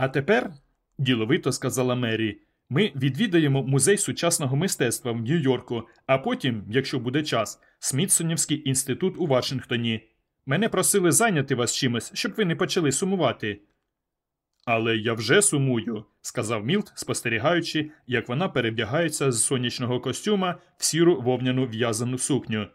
А тепер, діловито сказала Мері, ми відвідаємо музей сучасного мистецтва в Нью-Йорку, а потім, якщо буде час, Смітсонівський інститут у Вашингтоні. Мене просили зайняти вас чимось, щоб ви не почали сумувати. Але я вже сумую, сказав Мілт, спостерігаючи, як вона перевдягається з сонячного костюма в сіру вовняну в'язану сукню.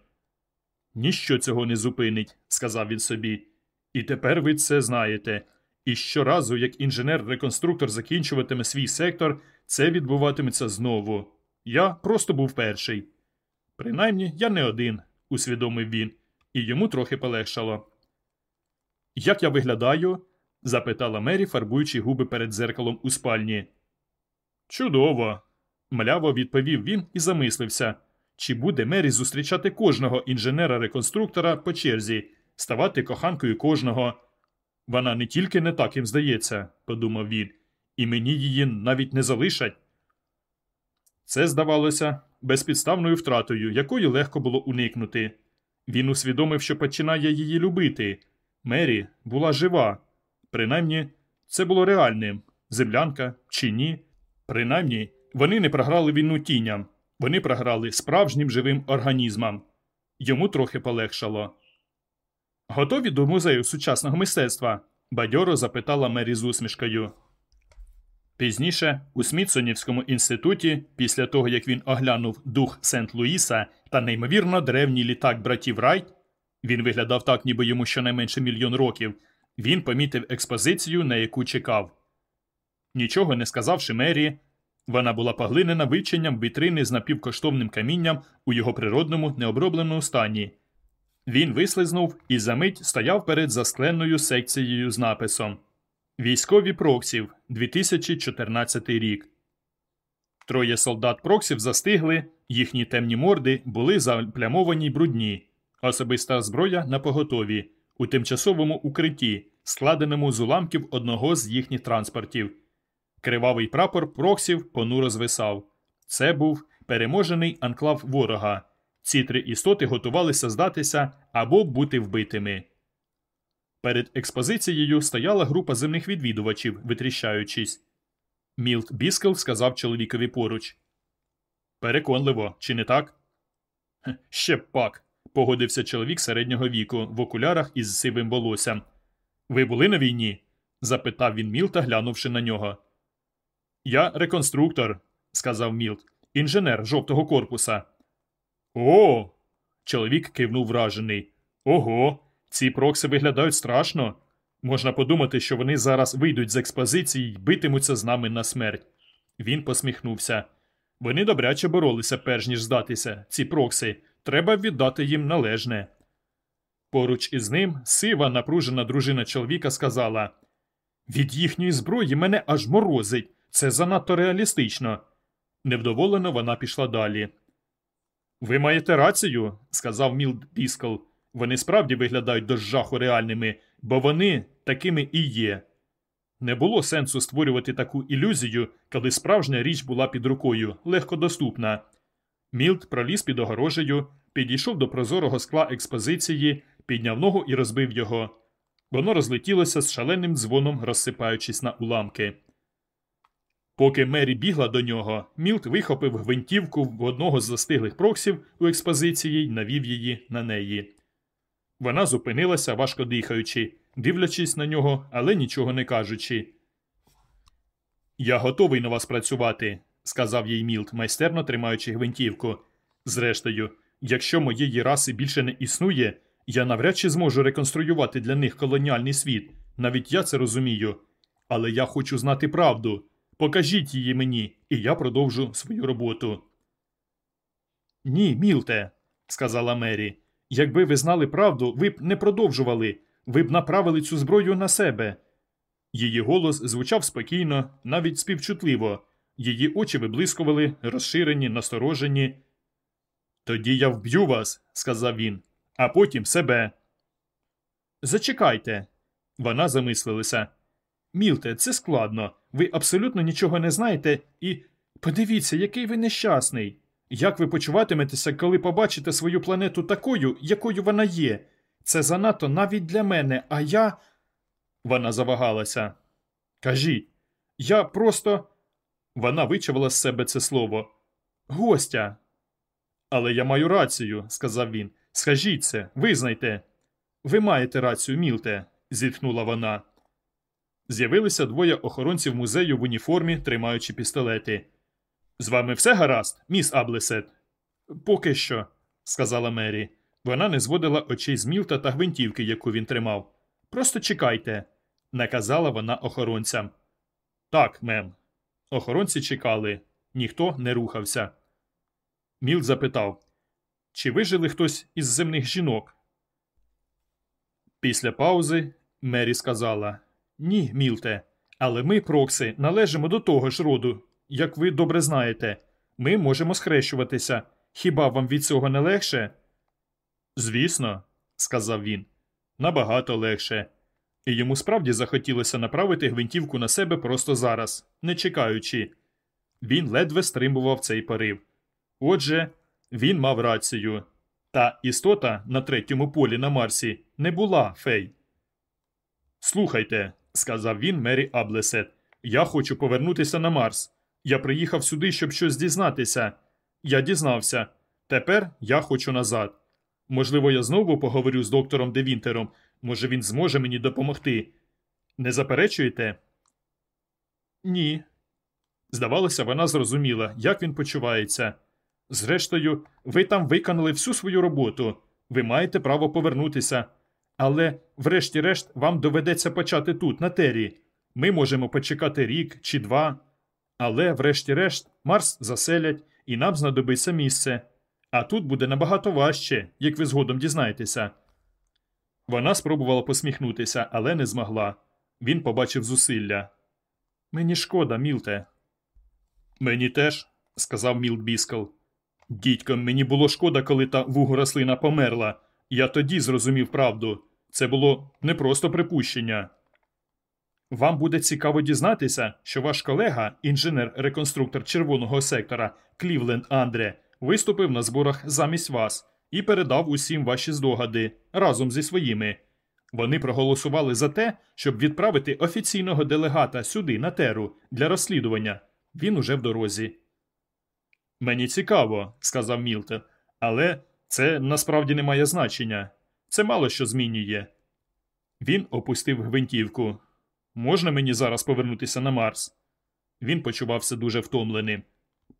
Ніщо цього не зупинить, сказав він собі. І тепер ви це знаєте. І щоразу, як інженер-реконструктор закінчуватиме свій сектор, це відбуватиметься знову. Я просто був перший. Принаймні, я не один, усвідомив він, і йому трохи полегшало. Як я виглядаю? запитала Мері, фарбуючи губи перед дзеркалом у спальні. Чудово. мляво відповів він і замислився. Чи буде Мері зустрічати кожного інженера-реконструктора по черзі, ставати коханкою кожного? Вона не тільки не так їм здається, подумав він, і мені її навіть не залишать. Це здавалося безпідставною втратою, якої легко було уникнути. Він усвідомив, що починає її любити. Мері була жива. Принаймні, це було реальним землянка чи ні. Принаймні, вони не програли війну тіням, вони програли справжнім живим організмам. Йому трохи полегшало. Готові до музею сучасного мистецтва? бадьоро запитала Мері з усмішкою. Пізніше, у Смітсонівському інституті, після того як він оглянув дух Сент-Луїса та неймовірно древній літак братів Райт, він виглядав так, ніби йому щонайменше мільйон років, він помітив експозицію, на яку чекав. Нічого не сказавши Мері, вона була поглинена вивченням вітрини з напівкоштовним камінням у його природному необробленому стані. Він вислизнув і за мить стояв перед заскленною секцією з написом Військові проксів 2014 рік. Троє солдат проксів застигли, їхні темні морди були заплямовані й брудні, особиста зброя на поготові, у тимчасовому укритті, складеному з уламків одного з їхніх транспортів. Кривавий прапор проксів понуро звисав. Це був переможений анклав ворога. Ці три істоти готувалися здатися або бути вбитими. Перед експозицією стояла група земних відвідувачів, витріщаючись. Мілт Біскел сказав чоловікові поруч. Переконливо, чи не так? Ще пак, погодився чоловік середнього віку в окулярах із сивим волоссям. Ви були на війні? запитав він Мілта, глянувши на нього. Я реконструктор, сказав Мілт, інженер жовтого корпуса. О. Чоловік кивнув вражений. Ого, ці прокси виглядають страшно. Можна подумати, що вони зараз вийдуть з експозиції й битимуться з нами на смерть. Він посміхнувся. Вони добряче боролися, перш ніж здатися, ці прокси. Треба віддати їм належне. Поруч із ним сива, напружена дружина чоловіка сказала Від їхньої зброї мене аж морозить. Це занадто реалістично. Невдоволено вона пішла далі. Ви маєте рацію, сказав Мілт Біскл. Вони справді виглядають до жаху реальними, бо вони такими і є. Не було сенсу створювати таку ілюзію, коли справжня річ була під рукою, легко доступна. Мілт проліз під огорожею, підійшов до прозорого скла експозиції, підняв ногу і розбив його. Воно розлетілося з шаленим дзвоном, розсипаючись на уламки. Поки Мері бігла до нього, Мілт вихопив гвинтівку в одного з застиглих проксів у експозиції й навів її на неї. Вона зупинилася, важко дихаючи, дивлячись на нього, але нічого не кажучи. Я готовий на вас працювати, сказав їй Мілт, майстерно тримаючи гвинтівку. Зрештою, якщо моєї раси більше не існує, я навряд чи зможу реконструювати для них колоніальний світ. Навіть я це розумію. Але я хочу знати правду. Покажіть її мені, і я продовжу свою роботу. Ні, Мілте, сказала Мері. Якби ви знали правду, ви б не продовжували, ви б направили цю зброю на себе. Її голос звучав спокійно, навіть співчутливо, її очі виблискували, розширені, насторожені. Тоді я вб'ю вас, сказав він, а потім себе. Зачекайте. Вона замислилася. Мілте, це складно. Ви абсолютно нічого не знаєте, і подивіться, який ви нещасний. Як ви почуватиметеся, коли побачите свою планету такою, якою вона є? Це занадто навіть для мене, а я. Вона завагалася. Кажіть, Я просто. Вона вичавила з себе це слово. Гостя. Але я маю рацію, сказав він. Скажіть це, визнайте. Ви маєте рацію, Мілте, зітхнула вона. З'явилися двоє охоронців музею в уніформі, тримаючи пістолети. З вами все гаразд, міс Аблесет? Поки що, сказала Мері. Вона не зводила очей з Мілта та гвинтівки, яку він тримав. Просто чекайте, наказала вона охоронцям. Так, мем. Охоронці чекали, ніхто не рухався. Мілт запитав чи вижили хтось із земних жінок? Після паузи Мері сказала Ні, Мілте, але ми, Прокси, належимо до того ж роду, як ви добре знаєте. Ми можемо схрещуватися. Хіба вам від цього не легше? Звісно, сказав він, набагато легше. І йому справді захотілося направити гвинтівку на себе просто зараз, не чекаючи. Він ледве стримував цей порив. Отже, він мав рацію. Та істота на третьому полі на Марсі не була фей. Слухайте, сказав він Мері Аблесет, я хочу повернутися на Марс. Я приїхав сюди, щоб щось дізнатися. Я дізнався. Тепер я хочу назад. Можливо, я знову поговорю з доктором Девінтером. Може, він зможе мені допомогти. Не заперечуєте? Ні. Здавалося, вона зрозуміла, як він почувається. Зрештою, ви там виконали всю свою роботу, ви маєте право повернутися. Але, врешті-решт, вам доведеться почати тут, на тері. Ми можемо почекати рік чи два. Але, врешті-решт, Марс заселять і нам знадобиться місце. А тут буде набагато важче, як ви згодом дізнаєтеся. Вона спробувала посміхнутися, але не змогла. Він побачив зусилля. Мені шкода, Мілте. Мені теж, сказав Мілт Біскл. Дідько, мені було шкода, коли та вугорослина померла. Я тоді зрозумів правду. Це було не просто припущення. Вам буде цікаво дізнатися, що ваш колега, інженер-реконструктор червоного сектора Клівленд Андре, виступив на зборах замість вас і передав усім ваші здогади разом зі своїми. Вони проголосували за те, щоб відправити офіційного делегата сюди, на теру, для розслідування. Він уже в дорозі. Мені цікаво, сказав Мілтон, але це насправді не має значення. Це мало що змінює. Він опустив гвинтівку. Можна мені зараз повернутися на Марс? Він почувався дуже втомленим.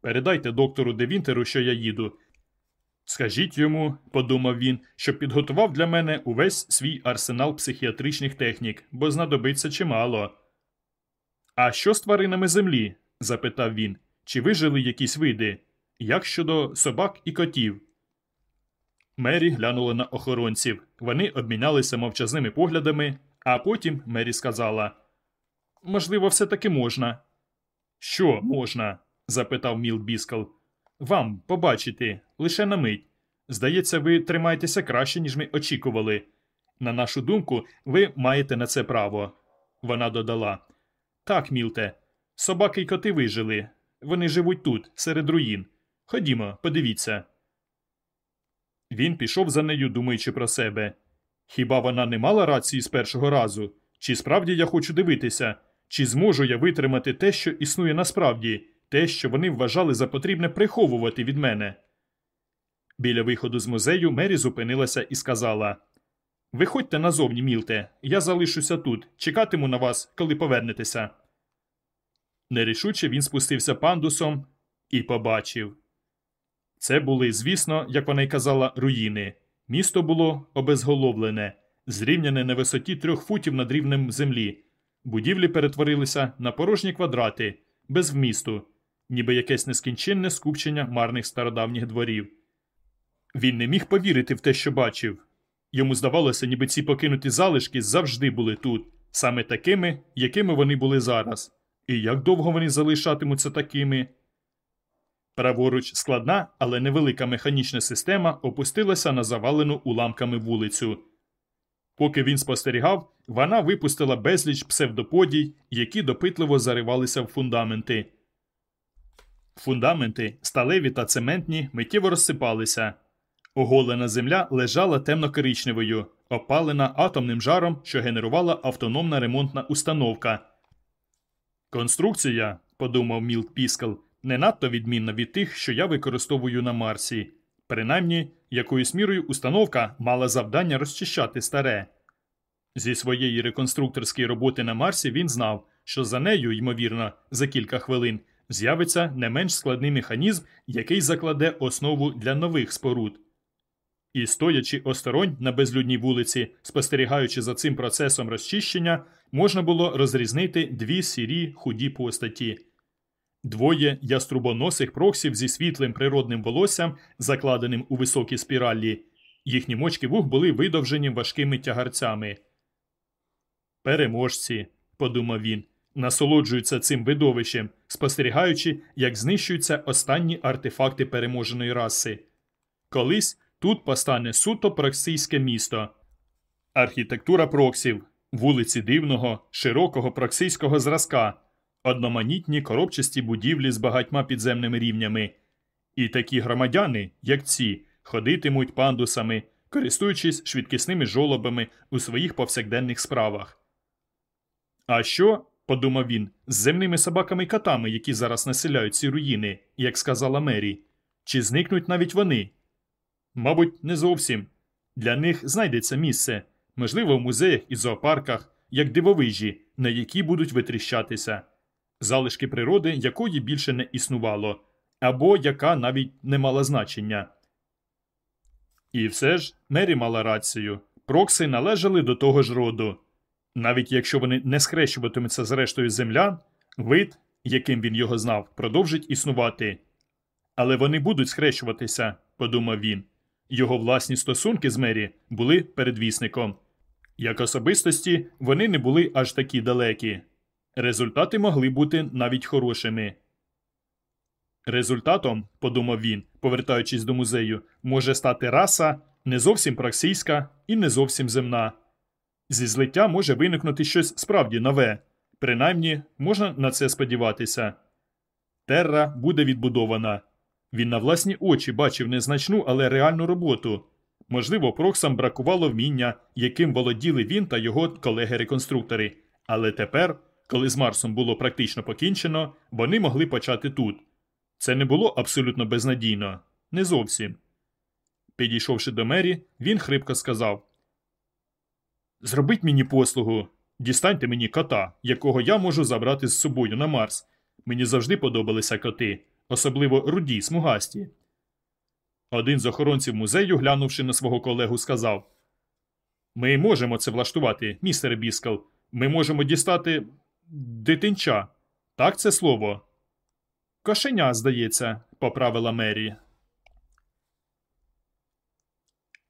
Передайте доктору Девінтеру, що я їду. Скажіть йому, подумав він, щоб підготував для мене увесь свій арсенал психіатричних технік, бо знадобиться чимало. А що з тваринами землі? запитав він. Чи вижили якісь види? Як щодо собак і котів? Мері глянула на охоронців. Вони обмінялися мовчазними поглядами, а потім Мері сказала Можливо, все таки можна. Що можна? запитав Міл Біскл. Вам побачити, лише на мить. Здається, ви тримаєтеся краще, ніж ми очікували. На нашу думку, ви маєте на це право. Вона додала. Так, Мілте, собаки й коти вижили. Вони живуть тут, серед руїн. Ходімо, подивіться. Він пішов за нею, думаючи про себе. Хіба вона не мала рації з першого разу? Чи справді я хочу дивитися? Чи зможу я витримати те, що існує насправді, те, що вони вважали за потрібне приховувати від мене? Біля виходу з музею Мері зупинилася і сказала Виходьте назовні, Мілте, я залишуся тут, чекатиму на вас, коли повернетеся. Нерішуче він спустився пандусом і побачив. Це були, звісно, як вона й казала, руїни. Місто було обезголовлене, зрівняне на висоті трьох футів над рівнем землі. Будівлі перетворилися на порожні квадрати, без вмісту, ніби якесь нескінченне скупчення марних стародавніх дворів. Він не міг повірити в те, що бачив. Йому здавалося, ніби ці покинуті залишки завжди були тут, саме такими, якими вони були зараз. І як довго вони залишатимуться такими? Праворуч складна, але невелика механічна система опустилася на завалену уламками вулицю. Поки він спостерігав, вона випустила безліч псевдоподій, які допитливо заривалися в фундаменти. Фундаменти, сталеві та цементні, миттєво розсипалися. Оголена земля лежала темно-коричневою, опалена атомним жаром, що генерувала автономна ремонтна установка. Конструкція, подумав Мілт Піскл, не надто відмінна від тих, що я використовую на Марсі. Принаймні, якоюсь мірою установка мала завдання розчищати старе. Зі своєї реконструкторської роботи на Марсі він знав, що за нею, ймовірно, за кілька хвилин з'явиться не менш складний механізм, який закладе основу для нових споруд. І, стоячи осторонь на безлюдній вулиці, спостерігаючи за цим процесом розчищення, можна було розрізнити дві сірі худі постаті. Двоє яструбоносих проксів зі світлим природним волоссям, закладеним у високі спіралі. Їхні мочки вух були видовжені важкими тягарцями. Переможці, подумав він, насолоджуються цим видовищем, спостерігаючи, як знищуються останні артефакти переможеної раси. Колись тут постане суто проксійське місто. Архітектура проксів, вулиці дивного, широкого проксійського зразка, одноманітні коробчасті будівлі з багатьма підземними рівнями. І такі громадяни, як ці, ходитимуть пандусами, користуючись швидкісними жолобами у своїх повсякденних справах. А що, подумав він, з земними собаками й котами, які зараз населяють ці руїни, як сказала Мері, чи зникнуть навіть вони? Мабуть, не зовсім. Для них знайдеться місце, можливо, в музеях і зоопарках, як дивовижі, на які будуть витріщатися, залишки природи, якої більше не існувало, або яка навіть не мала значення. І все ж Мері мала рацію прокси належали до того ж роду. Навіть якщо вони не схрещуватимуться з рештою землян, вид, яким він його знав, продовжить існувати. Але вони будуть схрещуватися, подумав він. Його власні стосунки з Мері були передвісником. Як особистості, вони не були аж такі далекі. Результати могли бути навіть хорошими. Результатом, подумав він, повертаючись до музею, може стати раса не зовсім праксійська і не зовсім земна. Зі злиття може виникнути щось справді нове, принаймні можна на це сподіватися. Терра буде відбудована. Він на власні очі бачив незначну, але реальну роботу. Можливо, Проксам бракувало вміння, яким володіли він та його колеги-реконструктори, але тепер, коли з Марсом було практично покінчено, вони могли почати тут. Це не було абсолютно безнадійно, не зовсім. Підійшовши до мері, він хрипко сказав Зробіть мені послугу, дістаньте мені кота, якого я можу забрати з собою на Марс. Мені завжди подобалися коти, особливо руді, смугасті. Один з охоронців музею, глянувши на свого колегу, сказав Ми можемо це влаштувати, містере Біскл. Ми можемо дістати дитинча. Так це слово. Кошеня, здається, поправила Мері.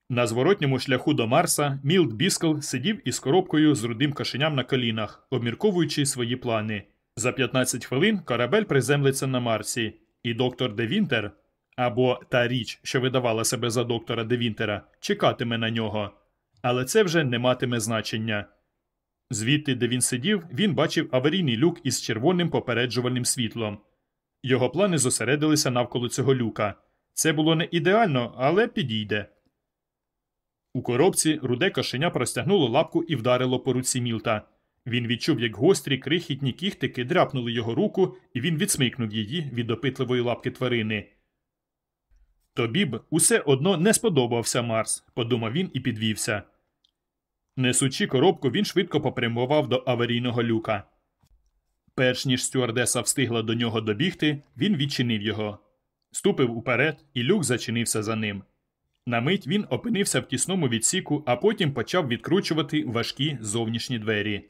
На зворотньому шляху до Марса Мілт Біскл сидів із коробкою з рудим кошеням на колінах, обмірковуючи свої плани. За 15 хвилин корабель приземлиться на Марсі, і доктор Девінтер або та річ, що видавала себе за доктора Девінтера, чекатиме на нього. Але це вже не матиме значення. Звідти, де він сидів, він бачив аварійний люк із червоним попереджувальним світлом. Його плани зосередилися навколо цього люка. Це було не ідеально, але підійде. У коробці руде кошеня простягнуло лапку і вдарило по руці Мілта. Він відчув, як гострі крихітні кіхтики дряпнули його руку, і він відсмикнув її від допитливої лапки тварини. Тобі б усе одно не сподобався Марс, подумав він і підвівся. Несучи коробку, він швидко попрямував до аварійного люка. Перш ніж стюардеса встигла до нього добігти, він відчинив його. Ступив уперед, і люк зачинився за ним. На мить він опинився в тісному відсіку, а потім почав відкручувати важкі зовнішні двері.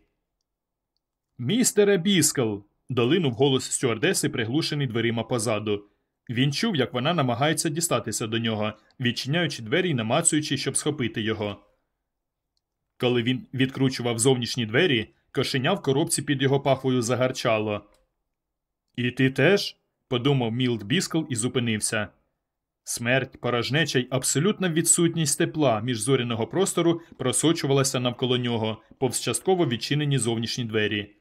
Містере Біскл. долинув голос стюардеси, приглушений дверима позаду. Він чув, як вона намагається дістатися до нього, відчиняючи двері й намацуючи, щоб схопити його. Коли він відкручував зовнішні двері, кошеня в коробці під його пахвою загарчало. І ти теж? подумав Мілт Біскл і зупинився. Смерть, порожнеча й абсолютна відсутність тепла міжзоряного простору просочувалася навколо нього, повз частково відчинені зовнішні двері.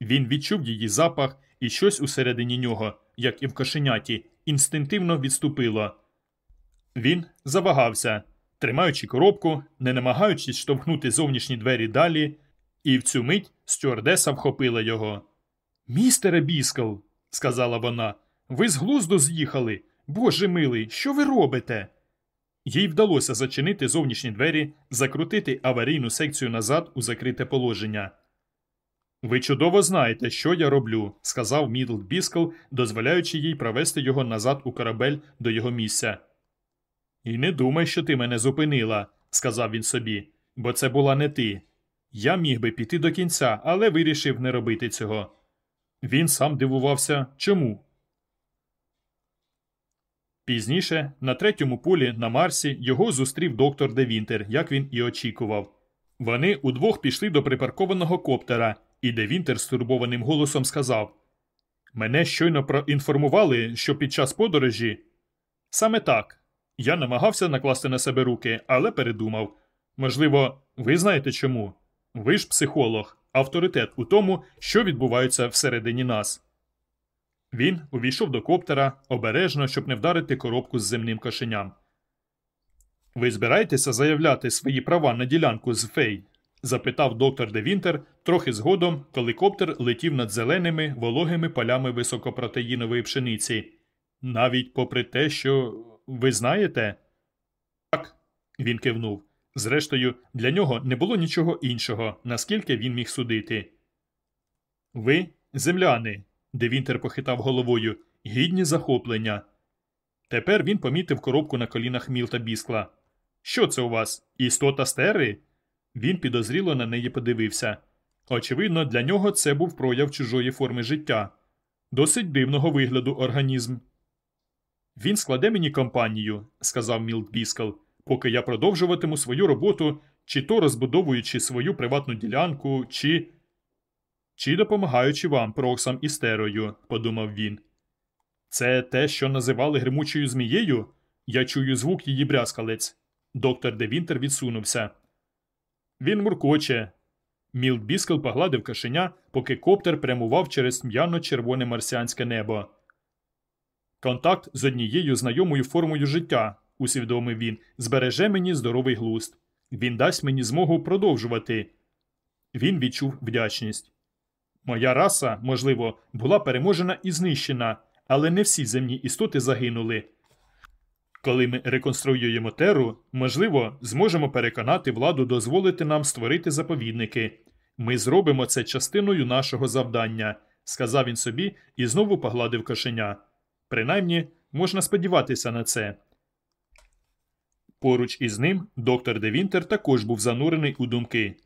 Він відчув її запах, і щось усередині нього, як і в кошеняті, інстинктивно відступило. Він завагався, тримаючи коробку, не намагаючись штовхнути зовнішні двері далі, і в цю мить стюардеса вхопила його. Містере Біскл, сказала вона, ви з глузду з'їхали. Боже милий, що ви робите? Їй вдалося зачинити зовнішні двері, закрутити аварійну секцію назад у закрите положення. Ви чудово знаєте, що я роблю, сказав Мілт Біскл, дозволяючи їй провести його назад у корабель до його місця. І не думай, що ти мене зупинила, сказав він собі, бо це була не ти. Я міг би піти до кінця, але вирішив не робити цього. Він сам дивувався чому. Пізніше, на третьому полі на Марсі, його зустрів доктор Девінтер, як він і очікував. Вони удвох пішли до припаркованого коптера, і Девінтер стурбованим голосом сказав Мене щойно проінформували, що під час подорожі. Саме так. Я намагався накласти на себе руки, але передумав. Можливо, ви знаєте чому? Ви ж психолог, авторитет у тому, що відбувається всередині нас. Він увійшов до коптера обережно, щоб не вдарити коробку з земним кошеням. Ви збираєтеся заявляти свої права на ділянку з фей? запитав доктор Девінтер трохи згодом, коли коптер летів над зеленими вологими полями високопротеїнової пшениці. Навіть попри те, що ви знаєте? Так, він кивнув. Зрештою, для нього не було нічого іншого, наскільки він міг судити. Ви, земляни, Девінтер похитав головою, гідні захоплення. Тепер він помітив коробку на колінах Мілта Біскла. Що це у вас? Істота стери? Він підозріло на неї подивився. Очевидно, для нього це був прояв чужої форми життя, досить дивного вигляду організм. Він складе мені компанію, сказав Мілт Біскл, поки я продовжуватиму свою роботу, чи то розбудовуючи свою приватну ділянку, чи. Чи допомагаючи вам проксам і стерою, подумав він. Це те, що називали гримучою змією? Я чую звук її брязкалець. Доктор Девінтер відсунувся. Він муркоче. Мілт Біскл погладив кашеня, поки коптер прямував через м'яно червоне марсіанське небо. Контакт з однією знайомою формою життя, усвідомив він, збереже мені здоровий глузд. Він дасть мені змогу продовжувати. Він відчув вдячність. Моя раса, можливо, була переможена і знищена, але не всі земні істоти загинули. Коли ми реконструюємо теру, можливо, зможемо переконати владу дозволити нам створити заповідники. Ми зробимо це частиною нашого завдання, сказав він собі і знову погладив кошеня. Принаймні, можна сподіватися на це. Поруч із ним доктор Девінтер також був занурений у думки.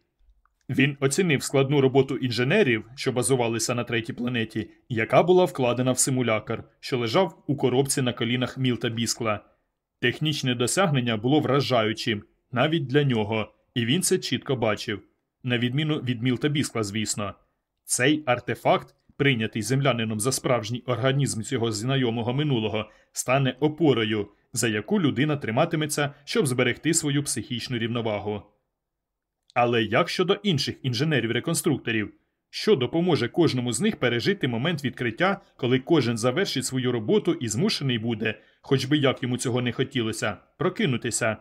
Він оцінив складну роботу інженерів, що базувалися на третій планеті, яка була вкладена в симулякр, що лежав у коробці на колінах Мілта Біскла. Технічне досягнення було вражаючим навіть для нього, і він це чітко бачив, на відміну від Мілта Біскла, звісно. Цей артефакт, прийнятий землянином за справжній організм цього знайомого минулого, стане опорою, за яку людина триматиметься, щоб зберегти свою психічну рівновагу. Але як щодо інших інженерів-реконструкторів, що допоможе кожному з них пережити момент відкриття, коли кожен завершить свою роботу і змушений буде, хоч би як йому цього не хотілося, прокинутися?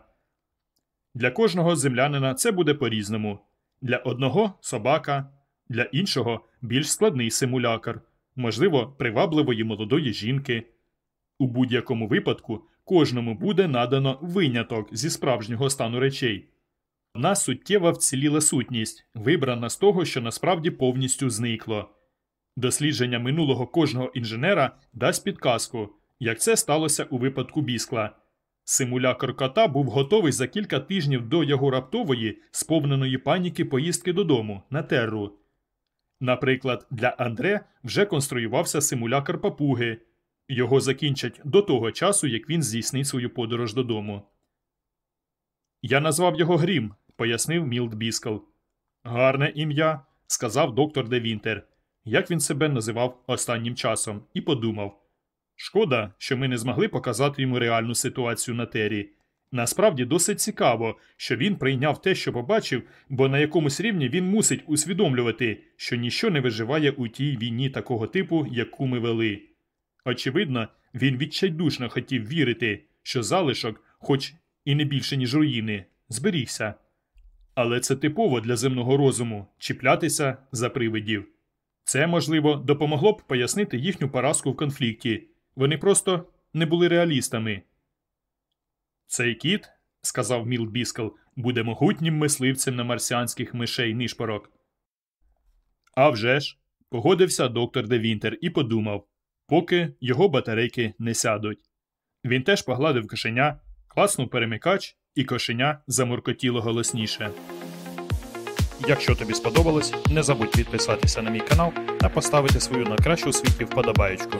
Для кожного землянина це буде по-різному. Для одного собака, для іншого більш складний симулякр, можливо, привабливої молодої жінки. У будь-якому випадку кожному буде надано виняток зі справжнього стану речей. Вона суттєва вціліла сутність, вибрана з того, що насправді повністю зникло. Дослідження минулого кожного інженера дасть підказку, як це сталося у випадку біскла. Симулякр кота був готовий за кілька тижнів до його раптової, сповненої паніки поїздки додому на терру. Наприклад, для Андре вже конструювався симулякр папуги. Його закінчать до того часу, як він здійснить свою подорож додому. Я назвав його Грім, пояснив Мілт Біскл. Гарне ім'я, сказав доктор Девінтер, як він себе називав останнім часом, і подумав. Шкода, що ми не змогли показати йому реальну ситуацію на Террі. Насправді досить цікаво, що він прийняв те, що побачив, бо на якомусь рівні він мусить усвідомлювати, що ніщо не виживає у тій війні такого типу, яку ми вели. Очевидно, він відчайдушно хотів вірити, що залишок, хоч і не більше, ніж руїни, зберігся. Але це типово для земного розуму чіплятися за привидів. Це, можливо, допомогло б пояснити їхню поразку в конфлікті. Вони просто не були реалістами. Цей кіт, сказав Міл Біскл, буде могутнім мисливцем на марсіанських мишей нишпорок. «А вже ж!» – погодився доктор Де Вінтер і подумав, поки його батарейки не сядуть. Він теж погладив кошеня, класнув перемикач, і кошеня замуркотіло голосніше. Якщо тобі сподобалось, не забудь підписатися на мій канал та поставити свою найкращу у світі вподобаєчку.